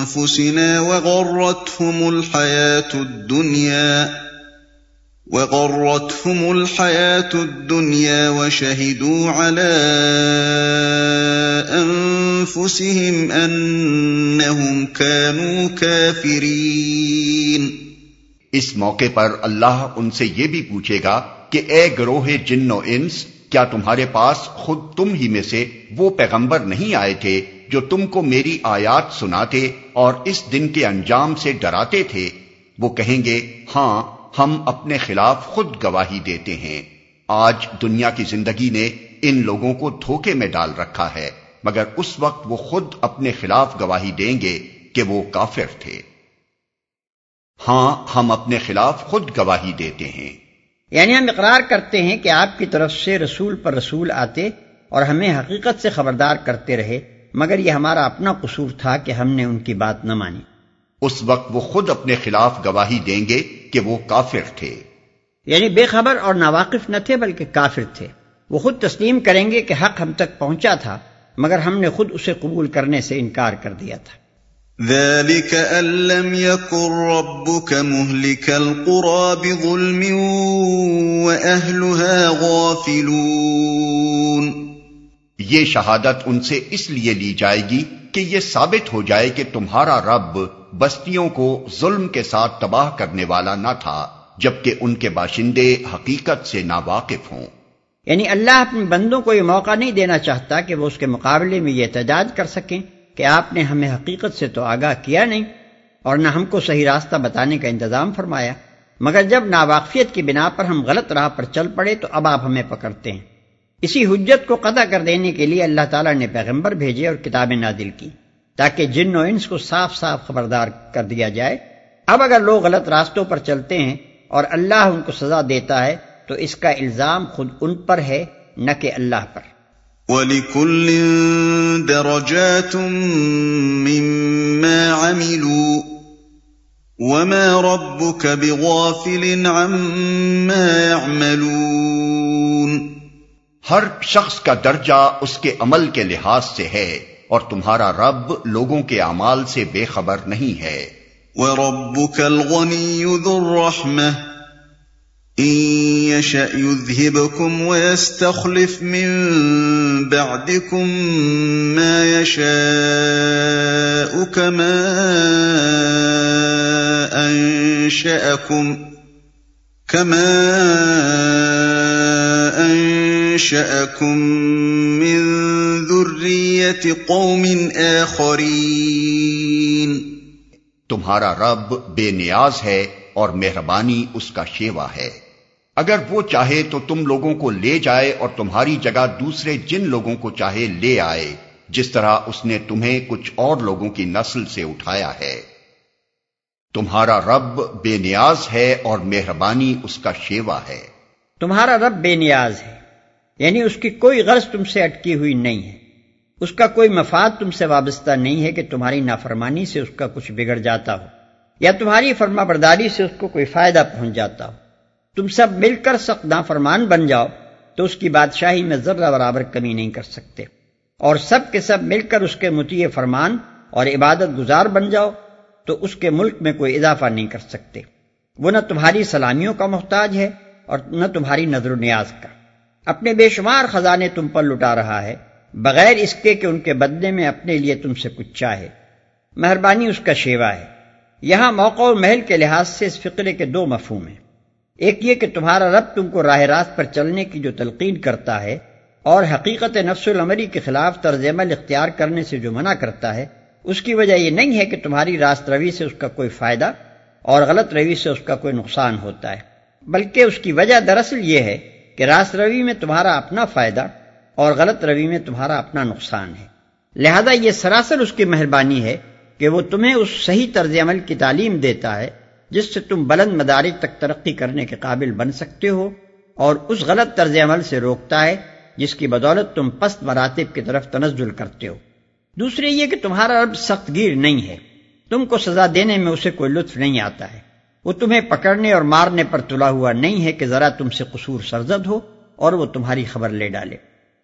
أنفسنا وغرتهم الحياة الدنيا، وغرتهم الحياة الدنيا وشهدوا على أنفسهم أنهم كانوا كافرين. اس موقع پر اللہ ان سے یہ بھی پوچھے گا کہ اے گروہ جن و انس، کیا تمہارے پاس خود تم ہی میں سے وہ پیغمبر نہیں آئے تھے جو تم کو میری آیات سناتے اور اس دن کے انجام سے ڈراتے تھے، وہ کہیں گے ہاں ہم اپنے خلاف خود گواہی دیتے ہیں۔ آج دنیا کی زندگی نے ان لوگوں کو دھوکے میں ڈال رکھا ہے، مگر اس وقت وہ خود اپنے خلاف گواہی دیں گے کہ وہ کافر تھے۔ ہاں ہم اپنے خلاف خود گواہی دیتے ہیں۔ یعنی ہم اقرار کرتے ہیں کہ آپ کی طرف سے رسول پر رسول آتے اور ہمیں حقیقت سے خبردار کرتے رہے۔ مگر یہ ہمارا اپنا قصور تھا کہ ہم نے ان کی بات نہ مانی۔ اس وقت وہ خود اپنے خلاف گواہی دیں گے کہ وہ کافر تھے۔ یعنی بے خبر اور ناواقف نہ تھے بلکہ کافر تھے۔ وہ خود تسلیم کریں گے کہ حق ہم تک پہنچا تھا مگر ہم نے خود اسے قبول کرنے سے انکار کر دیا تھا۔ ذلك أن لم يكن ربك مهلك القرى بظلم وأهلها غافلون۔ یہ شہادت ان سے اس لیے لی جائے گی کہ یہ ثابت ہو جائے کہ تمہارا رب بستیوں کو ظلم کے ساتھ تباہ کرنے والا نہ تھا، جبکہ ان کے باشندے حقیقت سے ناواقف ہوں۔ یعنی اللہ اپنے بندوں کو یہ موقع نہیں دینا چاہتا کہ وہ اس کے مقابلے میں یہ احتجاج کر سکیں کہ آپ نے ہمیں حقیقت سے تو آگاہ کیا نہیں اور نہ ہم کو صحیح راستہ بتانے کا انتظام فرمایا۔ مگر جب ناواقفیت کی بنا پر ہم غلط راہ پر چل پڑے تو اب آپ ہمیں پکڑتے ہیں۔ اسی حجت کو قطع کر دینے کے لیے اللہ تعالیٰ نے پیغمبر بھیجے اور کتابیں نادل کی تاکہ جن و انس کو صاف صاف خبردار کر دیا جائے۔ اب اگر لوگ غلط راستوں پر چلتے ہیں اور اللہ ان کو سزا دیتا ہے، تو اس کا الزام خود ان پر ہے، نہ کہ اللہ پر۔ وَلِكُلٍ دَرَجَاتٌ مِّمَّا عَمِلُوا وَمَا رَبُّكَ بِغَافِلٍ عَمَّا يَعْمَلُونَ۔ ہر شخص کا درجہ اس کے عمل کے لحاظ سے ہے اور تمہارا رب لوگوں کے اعمال سے بے خبر نہیں ہے۔ وَرَبُّكَ الْغَنِيُّ ذُو الرَّحْمَةِ إِن يَشَأْ يُذْهِبْكُمْ وَيَسْتَخْلِفْ مِن بَعْدِكُم مَّا يَشَاءُ كَمَا أَنشَأَكُم كَمَا أَنشَأَكُم مِّن ذُرِّيَّةِ قَوْمٍ آخَرِينَ تمہارا رب بے نیاز ہے اور مہربانی اس کا شیوا ہے۔ اگر وہ چاہے تو تم لوگوں کو لے جائے اور تمہاری جگہ دوسرے جن لوگوں کو چاہے لے آئے جس طرح اس نے تمہیں کچھ اور لوگوں کی نسل سے اٹھایا ہے۔ تمہارا رب بے نیاز ہے اور مہربانی اس کا شیوا ہے۔ تمہارا رب بے نیاز ہے۔ یعنی اس کی کوئی غرض تم سے اٹکی ہوئی نہیں ہے۔ اس کا کوئی مفاد تم سے وابستہ نہیں ہے کہ تمہاری نافرمانی سے اس کا کچھ بگڑ جاتا ہو، یا تمہاری فرما برداری سے اس کو کوئی فائدہ پہنچ جاتا ہو۔ تم سب مل کر سخت نافرمان بن جاؤ تو اس کی بادشاہی میں ذرہ برابر کمی نہیں کر سکتے۔ اور سب کے سب مل کر اس کے متیع فرمان اور عبادت گزار بن جاؤ تو اس کے ملک میں کوئی اضافہ نہیں کر سکتے۔ وہ نہ تمہاری سلامیوں کا محتاج ہے اور نہ تمہاری نظر و نیاز کا۔ اپنے بے شمار خزانے تم پر لٹا رہا ہے، بغیر اس کے کہ ان کے بدلے میں اپنے لیے تم سے کچھ چاہے۔ مہربانی اس کا شیوا ہے۔ یہاں موقع و محل کے لحاظ سے اس فقرے کے دو مفہوم ہیں۔ ایک یہ کہ تمہارا رب تم کو راہ راست پر چلنے کی جو تلقین کرتا ہے اور حقیقت نفس العمری کے خلاف طرز عمل اختیار کرنے سے جو منع کرتا ہے، اس کی وجہ یہ نہیں ہے کہ تمہاری راست روی سے اس کا کوئی فائدہ اور غلط روی سے اس کا کوئی نقصان ہوتا ہے، بلکہ اس کی وجہ دراصل یہ ہے کہ راست روی میں تمہارا اپنا فائدہ اور غلط روی میں تمہارا اپنا نقصان ہے۔ لہذا یہ سراسر اس کی مہربانی ہے کہ وہ تمہیں اس صحیح طرز عمل کی تعلیم دیتا ہے جس سے تم بلند مدارج تک ترقی کرنے کے قابل بن سکتے ہو اور اس غلط طرز عمل سے روکتا ہے جس کی بدولت تم پست مراتب کی طرف تنزل کرتے ہو۔ دوسرے یہ کہ تمہارا رب سخت گیر نہیں ہے۔ تم کو سزا دینے میں اسے کوئی لطف نہیں آتا ہے۔ وہ تمہیں پکڑنے اور مارنے پر تلا ہوا نہیں ہے کہ ذرا تم سے قصور سرزد ہو اور وہ تمہاری خبر لے ڈالے۔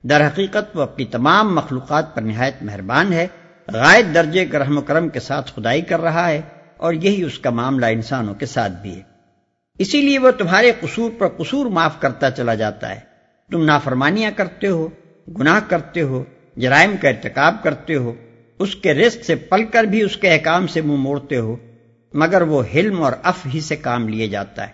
در حقیقت وہ اپنی تمام مخلوقات پر نہایت مہربان ہے، غائب درجے کے رحم و کرم کے ساتھ خدائی کر رہا ہے اور یہی اس کا معاملہ انسانوں کے ساتھ بھی ہے۔ اسی لیے وہ تمہارے قصور پر قصور معاف کرتا چلا جاتا ہے۔ تم نافرمانیاں کرتے ہو، گناہ کرتے ہو، جرائم کا ارتکاب کرتے ہو، اس کے رزق سے پل کر بھی اس کے احکام سے منہ موڑتے ہو۔ مگر وہ حلم اور اف ہی سے کام لیے جاتا ہے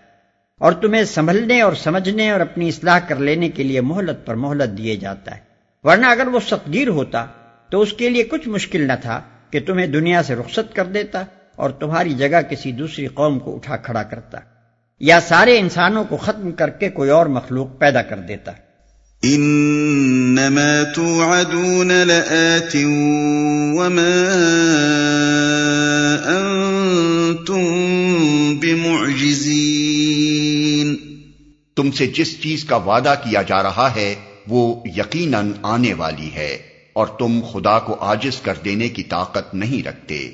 اور تمہیں سنبھلنے اور سمجھنے اور اپنی اصلاح کر لینے کے لیے مہلت پر مہلت دیے جاتا ہے۔ ورنہ اگر وہ ستگیر ہوتا تو اس کے لیے کچھ مشکل نہ تھا کہ تمہیں دنیا سے رخصت کر دیتا اور تمہاری جگہ کسی دوسری قوم کو اٹھا کھڑا کرتا یا سارے انسانوں کو ختم کر کے کوئی اور مخلوق پیدا کر دیتا۔ انما توعدون لآت وما بمعجزین تم سے جس چیز کا وعدہ کیا جا رہا ہے وہ یقیناً آنے والی ہے اور تم خدا کو آجز کر دینے کی طاقت نہیں رکھتے۔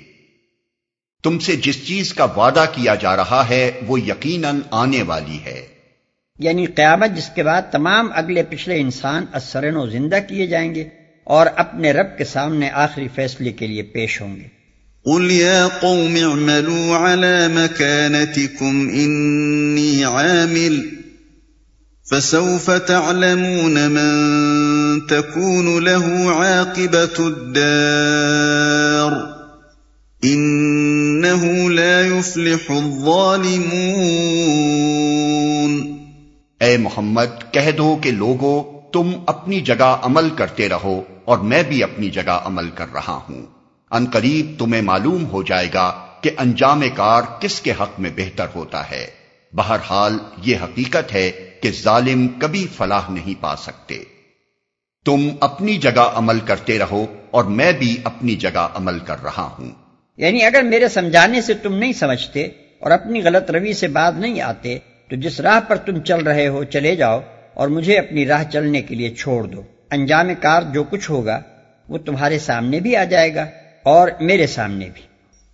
تم سے جس چیز کا وعدہ کیا جا رہا ہے وہ یقیناً آنے والی ہے۔ یعنی قیامت جس کے بعد تمام اگلے پچھلے انسان اثرن و زندہ کیے جائیں گے اور اپنے رب کے سامنے آخری فیصلے کے لیے پیش ہوں گے۔ قل يا قوم اعملوا على مكانتكم إني عامل فسوف تعلمون من تكون له عاقبة الدار إنه لا يفلح الظالمون۔ اے محمد، کہہ دو کہ لوگو، تم اپنی جگہ عمل کرتے رہو اور میں بھی اپنی جگہ عمل کر رہا ہوں۔ ان قریب تمہیں معلوم ہو جائے گا کہ انجام کار کس کے حق میں بہتر ہوتا ہے۔ بہرحال یہ حقیقت ہے کہ ظالم کبھی فلاح نہیں پا سکتے۔ تم اپنی جگہ عمل کرتے رہو اور میں بھی اپنی جگہ عمل کر رہا ہوں۔ یعنی اگر میرے سمجھانے سے تم نہیں سمجھتے اور اپنی غلط روی سے بات نہیں آتے، تو جس راہ پر تم چل رہے ہو چلے جاؤ اور مجھے اپنی راہ چلنے کے لیے چھوڑ دو۔ انجام کار جو کچھ ہوگا، وہ تمہارے سامنے بھی آ جائے گا۔ اور میرے سامنے بھی۔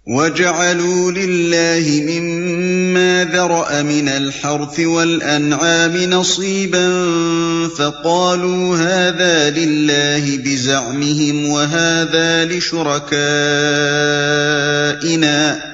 وَجَعَلُوا لِلَّهِ مِمَّا ذَرَأَ مِنَ الْحَرْثِ وَالْأَنْعَامِ نَصِيبًا فَقَالُوا هَذَا لِلَّهِ بِزَعْمِهِمْ وَهَذَا لِشُرَكَائِنَا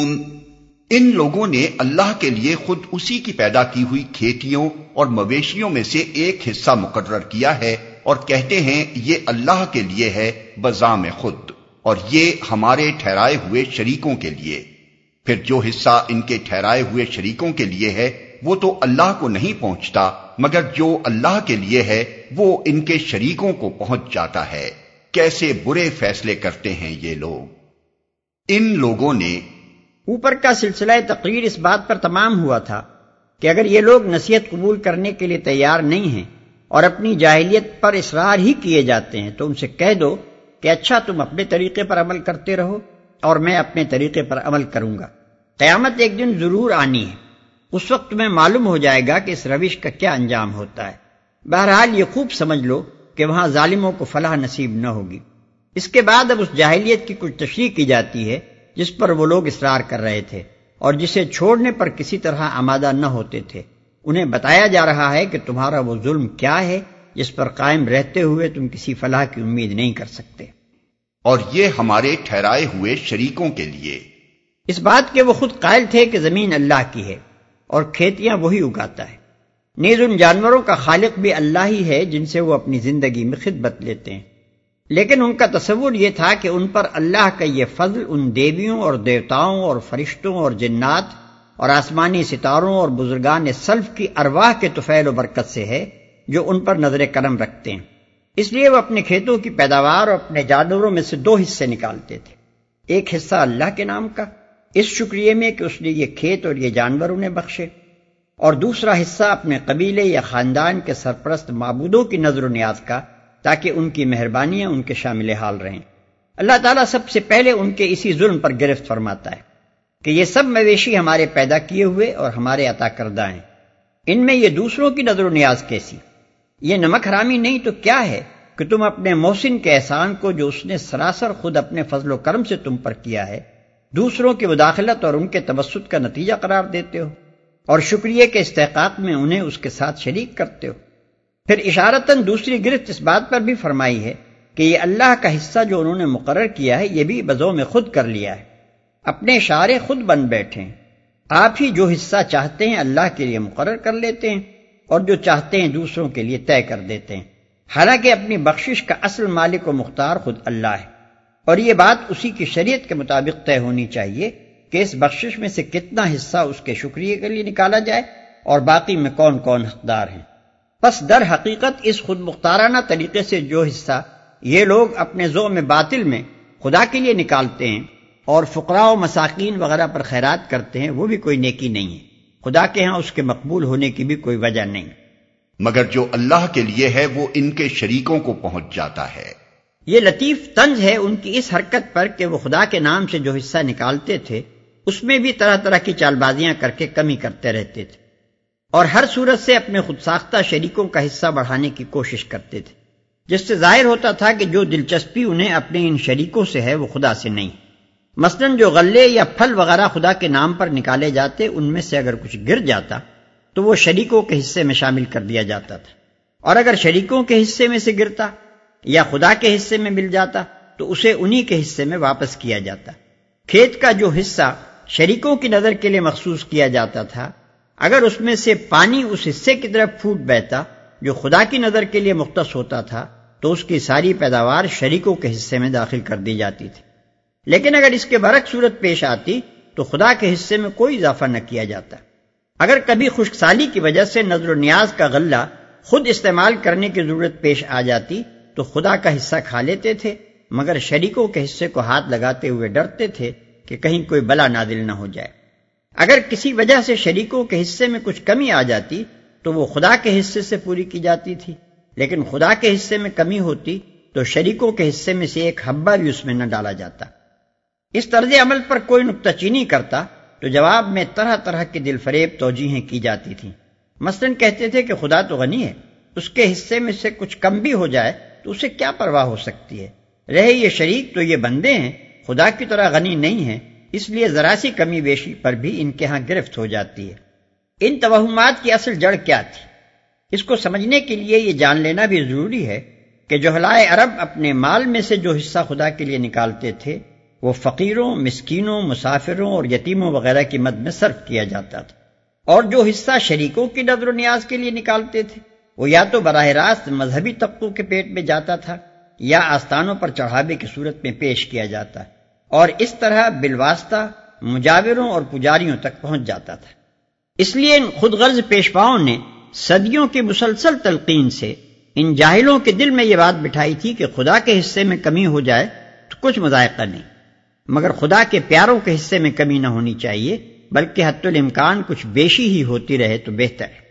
ان لوگوں نے اللہ کے لیے خود اسی کی پیدا کی ہوئی کھیتیوں اور مویشیوں میں سے ایک حصہ مقرر کیا ہے اور کہتے ہیں یہ اللہ کے لیے ہے بزام خود اور یہ ہمارے ٹھہرائے ہوئے شریکوں کے لیے۔ پھر جو حصہ ان کے ٹھہرائے ہوئے شریکوں کے لیے ہے، وہ تو اللہ کو نہیں پہنچتا، مگر جو اللہ کے لیے ہے، وہ ان کے شریکوں کو پہنچ جاتا ہے۔ کیسے برے فیصلے کرتے ہیں یہ لوگ۔ ان لوگوں نے اوپر کا سلسلہ تقریر اس بات پر تمام ہوا تھا کہ اگر یہ لوگ نصیحت قبول کرنے کے لیے تیار نہیں ہیں اور اپنی جاہلیت پر اصرار ہی کیے جاتے ہیں تو ان سے کہہ دو کہ اچھا تم اپنے طریقے پر عمل کرتے رہو اور میں اپنے طریقے پر عمل کروں گا۔ قیامت ایک دن ضرور آنی ہے۔ اس وقت تمہیں معلوم ہو جائے گا کہ اس روش کا کیا انجام ہوتا ہے۔ بہرحال یہ خوب سمجھ لو کہ وہاں ظالموں کو فلاح نصیب نہ ہوگی۔ اس کے بعد اب اس جاہلیت کی کچھ تشریح کی جاتی ہے۔ جس پر وہ لوگ اصرار کر رہے تھے اور جسے چھوڑنے پر کسی طرح آمادہ نہ ہوتے تھے۔ انہیں بتایا جا رہا ہے کہ تمہارا وہ ظلم کیا ہے جس پر قائم رہتے ہوئے تم کسی فلاح کی امید نہیں کر سکتے۔ اور یہ ہمارے ٹھہرائے ہوئے شریکوں کے لیے۔ اس بات کے وہ خود قائل تھے کہ زمین اللہ کی ہے اور کھیتیاں وہی اگاتا ہے۔ نیز ان جانوروں کا خالق بھی اللہ ہی ہے جن سے وہ اپنی زندگی میں خدمت لیتے ہیں۔ لیکن ان کا تصور یہ تھا کہ ان پر اللہ کا یہ فضل ان دیویوں اور دیوتاؤں اور فرشتوں اور جنات اور آسمانی ستاروں اور بزرگان سلف کی ارواح کے توفیل و برکت سے ہے جو ان پر نظر کرم رکھتے ہیں۔ اس لیے وہ اپنے کھیتوں کی پیداوار اور اپنے جانوروں میں سے دو حصے نکالتے تھے۔ ایک حصہ اللہ کے نام کا، اس شکریہ میں کہ اس نے یہ کھیت اور یہ جانور انہیں بخشے۔ اور دوسرا حصہ اپنے قبیلے یا خاندان کے سرپرست معبودوں کی نظر و نیاز کا تاکہ ان کی مہربانیاں ان کے شامل حال رہیں۔ اللہ تعالیٰ سب سے پہلے ان کے اسی ظلم پر گرفت فرماتا ہے کہ یہ سب مویشی ہمارے پیدا کیے ہوئے اور ہمارے عطا کردہ ہیں۔ ان میں یہ دوسروں کی نظر و نیاز کیسی؟ یہ نمک حرامی نہیں تو کیا ہے کہ تم اپنے محسن کے احسان کو جو اس نے سراسر خود اپنے فضل و کرم سے تم پر کیا ہے، دوسروں کی مداخلت اور ان کے تبسط کا نتیجہ قرار دیتے ہو اور شکریہ کے استحقاق میں انہیں اس کے ساتھ شریک کرتے ہو۔ پھر اشارتاً دوسری گرفت اس بات پر بھی فرمائی ہے کہ یہ اللہ کا حصہ جو انہوں نے مقرر کیا ہے، یہ بھی بزوں میں خود کر لیا ہے۔ اپنے اشارے خود بن بیٹھے آپ ہی جو حصہ چاہتے ہیں اللہ کے لیے مقرر کر لیتے ہیں اور جو چاہتے ہیں دوسروں کے لیے طے کر دیتے ہیں۔ حالانکہ اپنی بخشش کا اصل مالک و مختار خود اللہ ہے۔ اور یہ بات اسی کی شریعت کے مطابق طے ہونی چاہیے کہ اس بخشش میں سے کتنا حصہ اس کے شکریہ کے لیے نکالا جائے اور باقی میں کون کون حقدار ہیں۔ پس در حقیقت اس خود مختارانہ طریقے سے جو حصہ یہ لوگ اپنے ذو میں باطل میں خدا کے لیے نکالتے ہیں اور فقراء و مساکین وغیرہ پر خیرات کرتے ہیں وہ بھی کوئی نیکی نہیں ہے۔ خدا کے ہاں اس کے مقبول ہونے کی بھی کوئی وجہ نہیں۔ مگر جو اللہ کے لیے ہے وہ ان کے شریکوں کو پہنچ جاتا ہے۔ یہ لطیف طنز ہے ان کی اس حرکت پر کہ وہ خدا کے نام سے جو حصہ نکالتے تھے اس میں بھی طرح طرح کی چال بازیاں کر کے کمی کرتے رہتے تھے۔ اور ہر صورت سے اپنے خود ساختہ شریکوں کا حصہ بڑھانے کی کوشش کرتے تھے۔ جس سے ظاہر ہوتا تھا کہ جو دلچسپی انہیں اپنے ان شریکوں سے ہے وہ خدا سے نہیں۔ مثلا جو غلے یا پھل وغیرہ خدا کے نام پر نکالے جاتے، ان میں سے اگر کچھ گر جاتا، تو وہ شریکوں کے حصے میں شامل کر دیا جاتا تھا۔ اور اگر شریکوں کے حصے میں سے گرتا یا خدا کے حصے میں مل جاتا، تو اسے انہی کے حصے میں واپس کیا جاتا۔ کھیت کا جو حصہ شریکوں کی نظر کے لیے مخصوص کیا جاتا تھا اگر اس میں سے پانی اس حصے کی طرف پھوٹ بہتا جو خدا کی نظر کے لیے مختص ہوتا تھا، تو اس کی ساری پیداوار شریکوں کے حصے میں داخل کر دی جاتی تھی۔ لیکن اگر اس کے برق صورت پیش آتی، تو خدا کے حصے میں کوئی اضافہ نہ کیا جاتا۔ اگر کبھی خشک سالی کی وجہ سے نظر و نیاز کا غلہ خود استعمال کرنے کی ضرورت پیش آ جاتی، تو خدا کا حصہ کھا لیتے تھے، مگر شریکوں کے حصے کو ہاتھ لگاتے ہوئے ڈرتے تھے کہ کہیں کوئی بلا نادل نہ ہو جائے۔ اگر کسی وجہ سے شریکوں کے حصے میں کچھ کمی آ جاتی، تو وہ خدا کے حصے سے پوری کی جاتی تھی۔ لیکن خدا کے حصے میں کمی ہوتی، تو شریکوں کے حصے میں سے ایک حبا بھی اس میں نہ ڈالا جاتا۔ اس طرز عمل پر کوئی نکتہ چینی کرتا، تو جواب میں طرح طرح کے دل فریب توجیہیں کی جاتی تھیں۔ مثلا کہتے تھے کہ خدا تو غنی ہے، اس کے حصے میں سے کچھ کم بھی ہو جائے، تو اسے کیا پرواہ ہو سکتی ہے؟ رہے یہ شریک تو یہ بندے ہیں، خدا کی طرح غنی نہیں ہیں۔ اس لیے ذرا سی کمی بیشی پر بھی ان کے ہاں گرفت ہو جاتی ہے۔ ان توہمات کی اصل جڑ کیا تھی؟ اس کو سمجھنے کے لیے یہ جان لینا بھی ضروری ہے کہ جو ہلائے عرب اپنے مال میں سے جو حصہ خدا کے لیے نکالتے تھے، وہ فقیروں، مسکینوں، مسافروں اور یتیموں وغیرہ کی مد میں صرف کیا جاتا تھا۔ اور جو حصہ شریکوں کی نظر و نیاز کے لیے نکالتے تھے، وہ یا تو براہ راست مذہبی طبقوں کے پیٹ میں جاتا تھا یا آستانوں پر چڑھاوے کی صورت میں پیش کیا جاتا۔ اور اس طرح بالواسطہ مجاوروں اور پجاریوں تک پہنچ جاتا تھا۔ اس لیے ان خود غرض پیشواؤں نے صدیوں کی مسلسل تلقین سے ان جاہلوں کے دل میں یہ بات بٹھائی تھی کہ خدا کے حصے میں کمی ہو جائے تو کچھ مذائقہ نہیں، مگر خدا کے پیاروں کے حصے میں کمی نہ ہونی چاہیے، بلکہ حت الامکان کچھ بیشی ہی ہوتی رہے تو بہتر ہے۔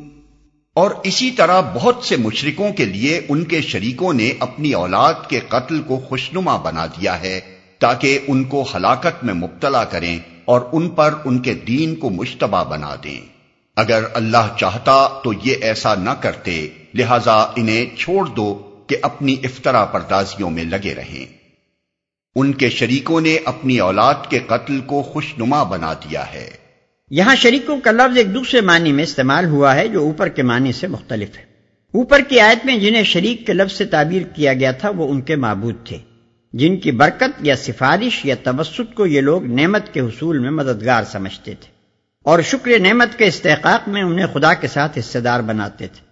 اور اسی طرح بہت سے مشرکوں کے لیے ان کے شریکوں نے اپنی اولاد کے قتل کو خوشنما بنا دیا ہے تاکہ ان کو ہلاکت میں مبتلا کریں اور ان پر ان کے دین کو مشتبہ بنا دیں۔ اگر اللہ چاہتا تو یہ ایسا نہ کرتے، لہذا انہیں چھوڑ دو کہ اپنی افطرا پردازیوں میں لگے رہیں۔ ان کے شریکوں نے اپنی اولاد کے قتل کو خوشنما بنا دیا ہے۔ یہاں شریکوں کا لفظ ایک دوسرے معنی میں استعمال ہوا ہے جو اوپر کے معنی سے مختلف ہے۔ اوپر کی آیت میں جنہیں شریک کے لفظ سے تعبیر کیا گیا تھا وہ ان کے معبود تھے، جن کی برکت یا سفارش یا تبسط کو یہ لوگ نعمت کے حصول میں مددگار سمجھتے تھے۔ اور شکر نعمت کے استحقاق میں انہیں خدا کے ساتھ حصے دار بناتے تھے۔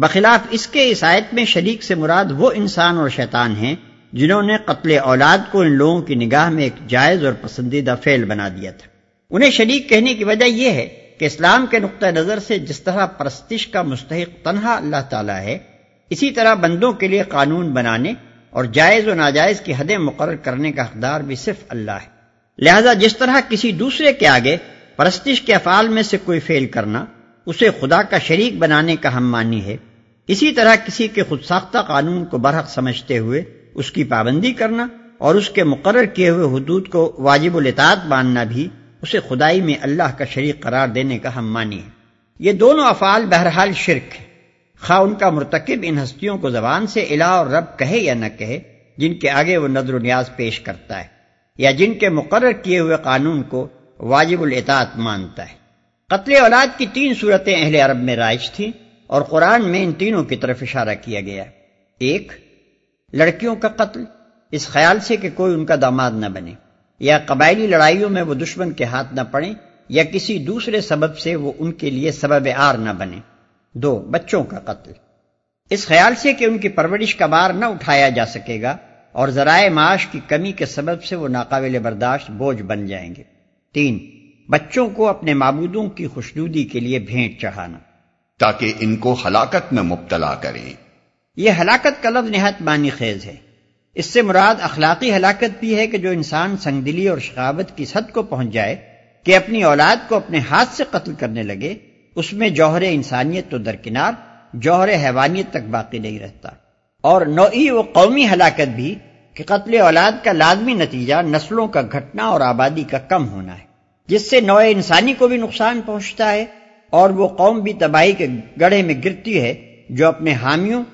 بخلاف اس کے اس آیت میں شریک سے مراد وہ انسان اور شیطان ہیں جنہوں نے قتل اولاد کو ان لوگوں کی نگاہ میں ایک جائز اور پسندیدہ فعل بنا دیا تھا۔ انہیں شریک کہنے کی وجہ یہ ہے کہ اسلام کے نقطۂ نظر سے جس طرح پرستش کا مستحق تنہا اللہ تعالیٰ ہے، اسی طرح بندوں کے لیے قانون بنانے اور جائز و ناجائز کی حدیں مقرر کرنے کا حقدار بھی صرف اللہ ہے۔ لہذا جس طرح کسی دوسرے کے آگے پرستش کے افعال میں سے کوئی فیل کرنا اسے خدا کا شریک بنانے کا ہم مانی ہے۔ اسی طرح کسی کے خود ساختہ قانون کو برحق سمجھتے ہوئے اس کی پابندی کرنا اور اس کے مقرر کیے ہوئے حدود کو واجب الاطاعت ماننا بھی اسے خدائی میں اللہ کا شریک قرار دینے کا ہم مانی ہے یہ دونوں افعال بہرحال شرک ہے خواہ ان کا مرتکب ان ہستیوں کو زبان سے الہ اور رب کہے یا نہ کہے، جن کے آگے وہ نظر و نیاز پیش کرتا ہے، یا جن کے مقرر کیے ہوئے قانون کو واجب الاطاعت مانتا ہے۔ قتل اولاد کی تین صورتیں اہل عرب میں رائج تھیں اور قرآن میں ان تینوں کی طرف اشارہ کیا گیا۔ ایک، لڑکیوں کا قتل، اس خیال سے کہ کوئی ان کا داماد نہ بنے۔ یا قبائلی لڑائیوں میں وہ دشمن کے ہاتھ نہ پڑے یا کسی دوسرے سبب سے وہ ان کے لیے سبب آر نہ بنے دو بچوں کا قتل۔ اس خیال سے کہ ان کی پرورش کا بار نہ اٹھایا جا سکے گا اور ذرائع معاش کی کمی کے سبب سے وہ ناقابل برداشت بوجھ بن جائیں گے۔ تین بچوں کو اپنے معبودوں کی خوشنودی کے لیے بھینٹ چڑھانا۔ تاکہ ان کو ہلاکت میں مبتلا کریں۔ یہ ہلاکت کا لفظ نہایت معنی خیز ہے۔ اس سے مراد اخلاقی ہلاکت بھی ہے کہ جو انسان سنگ دلی اور شخاوت کی حد کو پہنچ جائے کہ اپنی اولاد کو اپنے ہاتھ سے قتل کرنے لگے، اس میں جوہر انسانیت تو درکنار، جوہر حیوانیت تک باقی نہیں رہتا۔ اور نوعی و قومی ہلاکت بھی کہ قتل اولاد کا لازمی نتیجہ نسلوں کا گھٹنا اور آبادی کا کم ہونا ہے، جس سے نوع انسانی کو بھی نقصان پہنچتا ہے اور وہ قوم بھی تباہی کے گڑھے میں گرتی ہے جو اپنے حامیوں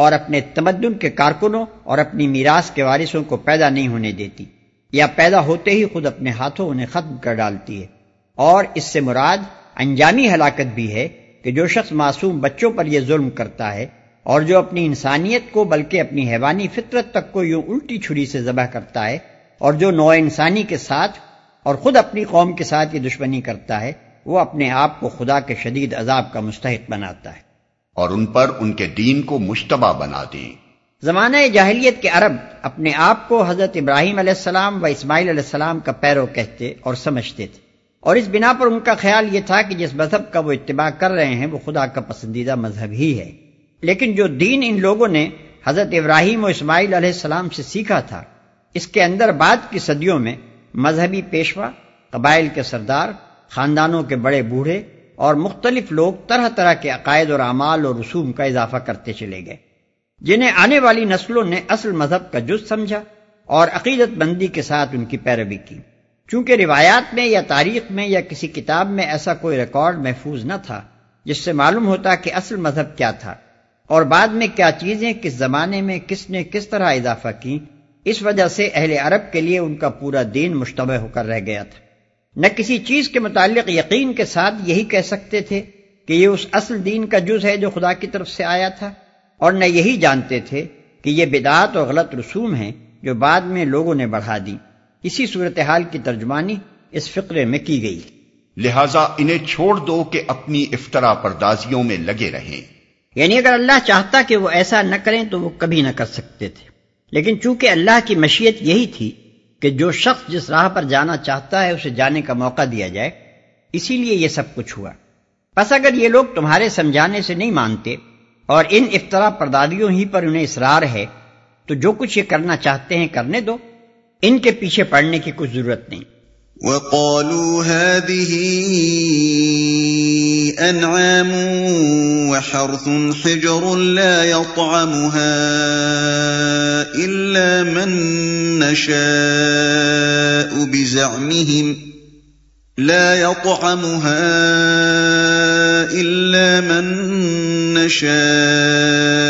اور اپنے تمدن کے کارکنوں اور اپنی میراث کے وارثوں کو پیدا نہیں ہونے دیتی، یا پیدا ہوتے ہی خود اپنے ہاتھوں انہیں ختم کر ڈالتی ہے۔ اور اس سے مراد انجامی ہلاکت بھی ہے کہ جو شخص معصوم بچوں پر یہ ظلم کرتا ہے اور جو اپنی انسانیت کو بلکہ اپنی حیوانی فطرت تک کو یوں الٹی چھری سے ذبح کرتا ہے اور جو نو انسانی کے ساتھ اور خود اپنی قوم کے ساتھ یہ دشمنی کرتا ہے، وہ اپنے آپ کو خدا کے شدید عذاب کا مستحق بناتا ہے۔ اور ان پر ان کے دین کو مشتبہ بنا دیں۔ زمانہ جاہلیت کے عرب اپنے آپ کو حضرت ابراہیم علیہ السلام و اسماعیل علیہ السلام کا پیرو کہتے اور سمجھتے تھے۔ اور اس بنا پر ان کا خیال یہ تھا کہ جس مذہب کا وہ اتباع کر رہے ہیں وہ خدا کا پسندیدہ مذہب ہی ہے۔ لیکن جو دین ان لوگوں نے حضرت ابراہیم و اسماعیل علیہ السلام سے سیکھا تھا، اس کے اندر بعد کی صدیوں میں مذہبی پیشوا، قبائل کے سردار، خاندانوں کے بڑے بوڑھے اور مختلف لوگ طرح طرح کے عقائد اور اعمال اور رسوم کا اضافہ کرتے چلے گئے۔ جنہیں آنے والی نسلوں نے اصل مذہب کا جز سمجھا اور عقیدت بندی کے ساتھ ان کی پیروی کی۔ چونکہ روایات میں یا تاریخ میں یا کسی کتاب میں ایسا کوئی ریکارڈ محفوظ نہ تھا، جس سے معلوم ہوتا کہ اصل مذہب کیا تھا اور بعد میں کیا چیزیں کس زمانے میں کس نے کس طرح اضافہ کی، اس وجہ سے اہل عرب کے لیے ان کا پورا دین مشتبہ ہو کر رہ گیا تھا۔ نہ کسی چیز کے متعلق یقین کے ساتھ یہی کہہ سکتے تھے کہ یہ اس اصل دین کا جز ہے جو خدا کی طرف سے آیا تھا اور نہ یہی جانتے تھے کہ یہ بدعات اور غلط رسوم ہیں جو بعد میں لوگوں نے بڑھا دی اسی صورتحال کی ترجمانی اس فقرے میں کی گئی۔ لہذا انہیں چھوڑ دو کہ اپنی افطرا پردازیوں میں لگے رہیں۔ یعنی اگر اللہ چاہتا کہ وہ ایسا نہ کریں تو وہ کبھی نہ کر سکتے تھے۔ لیکن چونکہ اللہ کی مشیت یہی تھی کہ جو شخص جس راہ پر جانا چاہتا ہے اسے جانے کا موقع دیا جائے۔ اسی لیے یہ سب کچھ ہوا۔ بس اگر یہ لوگ تمہارے سمجھانے سے نہیں مانتے اور ان افطرا پردادیوں ہی پر انہیں اصرار ہے، تو جو کچھ یہ کرنا چاہتے ہیں کرنے دو۔ ان کے پیچھے پڑنے کی کچھ ضرورت نہیں۔ وقالوا هذه انعام وحرث حجر لا يطعمها الا من نشاء بزعمهم لا يطعمها إلا من نشاء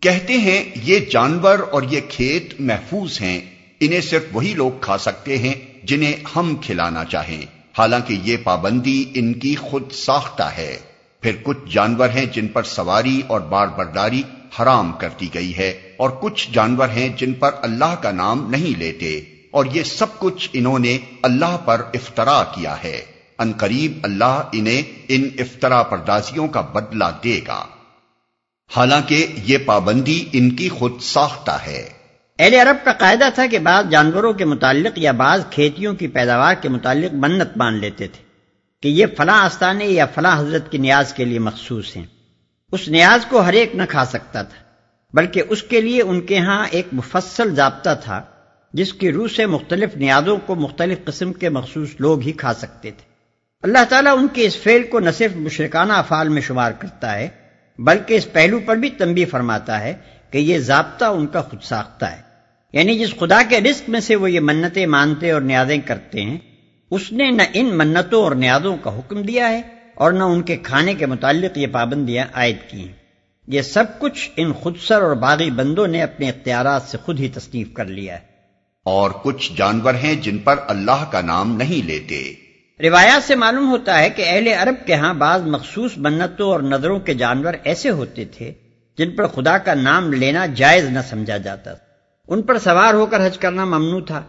کہتے ہیں یہ جانور اور یہ کھیت محفوظ ہیں، انہیں صرف وہی لوگ کھا سکتے ہیں جنہیں ہم کھلانا چاہیں۔ حالانکہ یہ پابندی ان کی خود ساختہ ہے۔ پھر کچھ جانور ہیں جن پر سواری اور بار برداری حرام کر دی گئی ہے، اور کچھ جانور ہیں جن پر اللہ کا نام نہیں لیتے۔ اور یہ سب کچھ انہوں نے اللہ پر افطرا کیا ہے۔ ان قریب اللہ انہیں ان افطرا پردازیوں کا بدلہ دے گا۔ حالانکہ یہ پابندی ان کی خود ساختہ ہے۔ اہل عرب کا قاعدہ تھا کہ بعض جانوروں کے متعلق یا بعض کھیتیوں کی پیداوار کے متعلق منت مان لیتے تھے کہ یہ فلاں آستانے یا فلاں حضرت کی نیاز کے لیے مخصوص ہیں۔ اس نیاز کو ہر ایک نہ کھا سکتا تھا، بلکہ اس کے لیے ان کے ہاں ایک مفصل ضابطہ تھا جس کی روح سے مختلف نیازوں کو مختلف قسم کے مخصوص لوگ ہی کھا سکتے تھے۔ اللہ تعالیٰ ان کے اس فعل کو نہ صرف مشرکانہ افعال میں شمار کرتا ہے بلکہ اس پہلو پر بھی تنبیہ فرماتا ہے کہ یہ ضابطہ ان کا خود ساختہ ہے۔ یعنی جس خدا کے رزق میں سے وہ یہ منتیں مانتے اور نیازیں کرتے ہیں، اس نے نہ ان منتوں اور نیازوں کا حکم دیا ہے اور نہ ان کے کھانے کے متعلق یہ پابندیاں عائد کی ہیں۔ یہ سب کچھ ان خودسر اور باغی بندوں نے اپنے اختیارات سے خود ہی تصنیف کر لیا ہے۔ اور کچھ جانور ہیں جن پر اللہ کا نام نہیں لیتے۔ روایات سے معلوم ہوتا ہے کہ اہل عرب کے ہاں بعض مخصوص منتوں اور نظروں کے جانور ایسے ہوتے تھے جن پر خدا کا نام لینا جائز نہ سمجھا جاتا ان پر سوار ہو کر حج کرنا ممنوع تھا،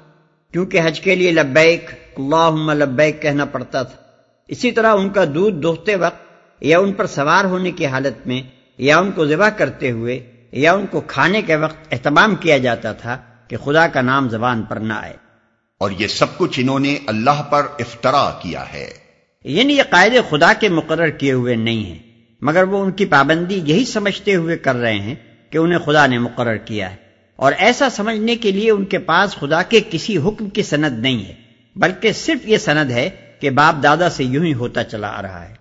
کیونکہ حج کے لیے لبیک اللہ لبیک کہنا پڑتا تھا۔ اسی طرح ان کا دودھ دوہتے وقت یا ان پر سوار ہونے کی حالت میں یا ان کو ذبح کرتے ہوئے یا ان کو کھانے کے وقت اہتمام کیا جاتا تھا کہ خدا کا نام زبان پر نہ آئے۔ اور یہ سب کچھ انہوں نے اللہ پر افطرا کیا ہے۔ یعنی یہ قائد خدا کے مقرر کیے ہوئے نہیں ہیں، مگر وہ ان کی پابندی یہی سمجھتے ہوئے کر رہے ہیں کہ انہیں خدا نے مقرر کیا ہے۔ اور ایسا سمجھنے کے لیے ان کے پاس خدا کے کسی حکم کی سند نہیں ہے، بلکہ صرف یہ سند ہے کہ باپ دادا سے یوں ہی ہوتا چلا آ رہا ہے۔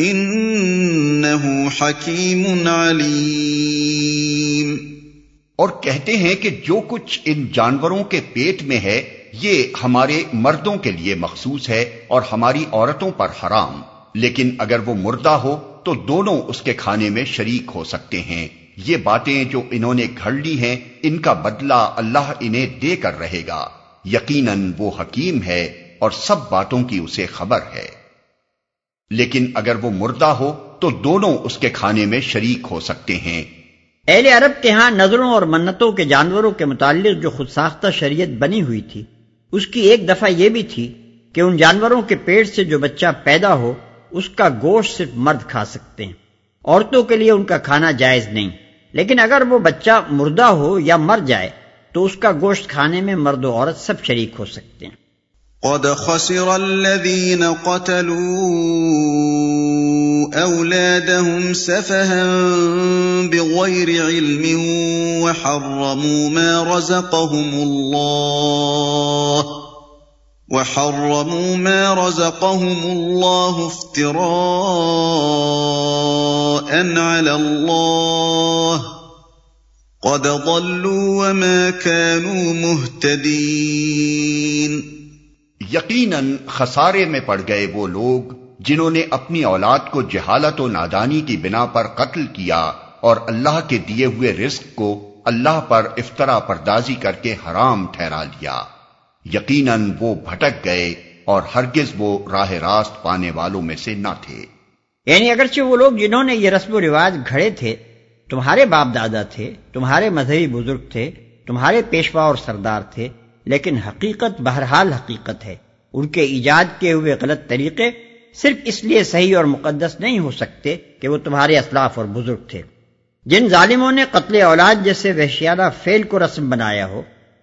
إنه حكيم عليم۔ اور کہتے ہیں کہ جو کچھ ان جانوروں کے پیٹ میں ہے، یہ ہمارے مردوں کے لیے مخصوص ہے اور ہماری عورتوں پر حرام۔ لیکن اگر وہ مردہ ہو، تو دونوں اس کے کھانے میں شریک ہو سکتے ہیں۔ یہ باتیں جو انہوں نے گھڑ لی ہیں، ان کا بدلہ اللہ انہیں دے کر رہے گا۔ یقیناً وہ حکیم ہے اور سب باتوں کی اسے خبر ہے۔ لیکن اگر وہ مردہ ہو تو دونوں اس کے کھانے میں شریک ہو سکتے ہیں۔ اہل عرب کے ہاں نظروں اور منتوں کے جانوروں کے متعلق جو خود ساختہ شریعت بنی ہوئی تھی، اس کی ایک دفعہ یہ بھی تھی کہ ان جانوروں کے پیٹ سے جو بچہ پیدا ہو، اس کا گوشت صرف مرد کھا سکتے ہیں۔ عورتوں کے لیے ان کا کھانا جائز نہیں۔ لیکن اگر وہ بچہ مردہ ہو یا مر جائے، تو اس کا گوشت کھانے میں مرد و عورت سب شریک ہو سکتے ہیں۔ قد خسر الذين قتلوا أولادهم سفها بغير علم وحرموا ما رزقهم الله وحرموا ما رزقهم الله افتراء على الله قد ضلوا وما كانوا مهتدين یقیناً خسارے میں پڑ گئے وہ لوگ جنہوں نے اپنی اولاد کو جہالت و نادانی کی بنا پر قتل کیا اور اللہ کے دیے ہوئے رزق کو اللہ پر افطرا پردازی کر کے حرام ٹھہرا لیا۔ یقیناً وہ بھٹک گئے اور ہرگز وہ راہ راست پانے والوں میں سے نہ تھے۔ یعنی اگرچہ وہ لوگ جنہوں نے یہ رسم و رواج گھڑے تھے، تمہارے باپ دادا تھے، تمہارے مذہبی بزرگ تھے، تمہارے پیشوا اور سردار تھے لیکن حقیقت بہرحال حقیقت ہے۔ ان کے ایجاد کیے ہوئے غلط طریقے صرف اس لیے صحیح اور مقدس نہیں ہو سکتے کہ وہ تمہارے اسلاف اور بزرگ تھے۔ جن ظالموں نے قتل اولاد جیسے وحشیانہ فیل کو رسم بنایا ہو،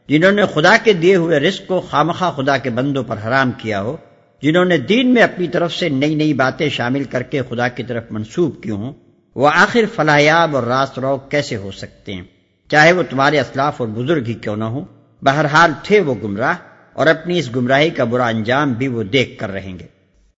جنہوں نے خدا کے دیے ہوئے رزق کو خامخواہ خدا کے بندوں پر حرام کیا ہو، جنہوں نے دین میں اپنی طرف سے نئی نئی باتیں شامل کر کے خدا کی طرف منسوب کی ہوں، وہ آخر فلاحیاب اور راست رو کیسے ہو سکتے ہیں؟ چاہے وہ تمہارے اسلاف اور بزرگ ہی کیوں نہ ہوں۔ بہرحال تھے وہ گمراہ اور اپنی اس گمراہی کا برا انجام بھی وہ دیکھ کر رہیں گے۔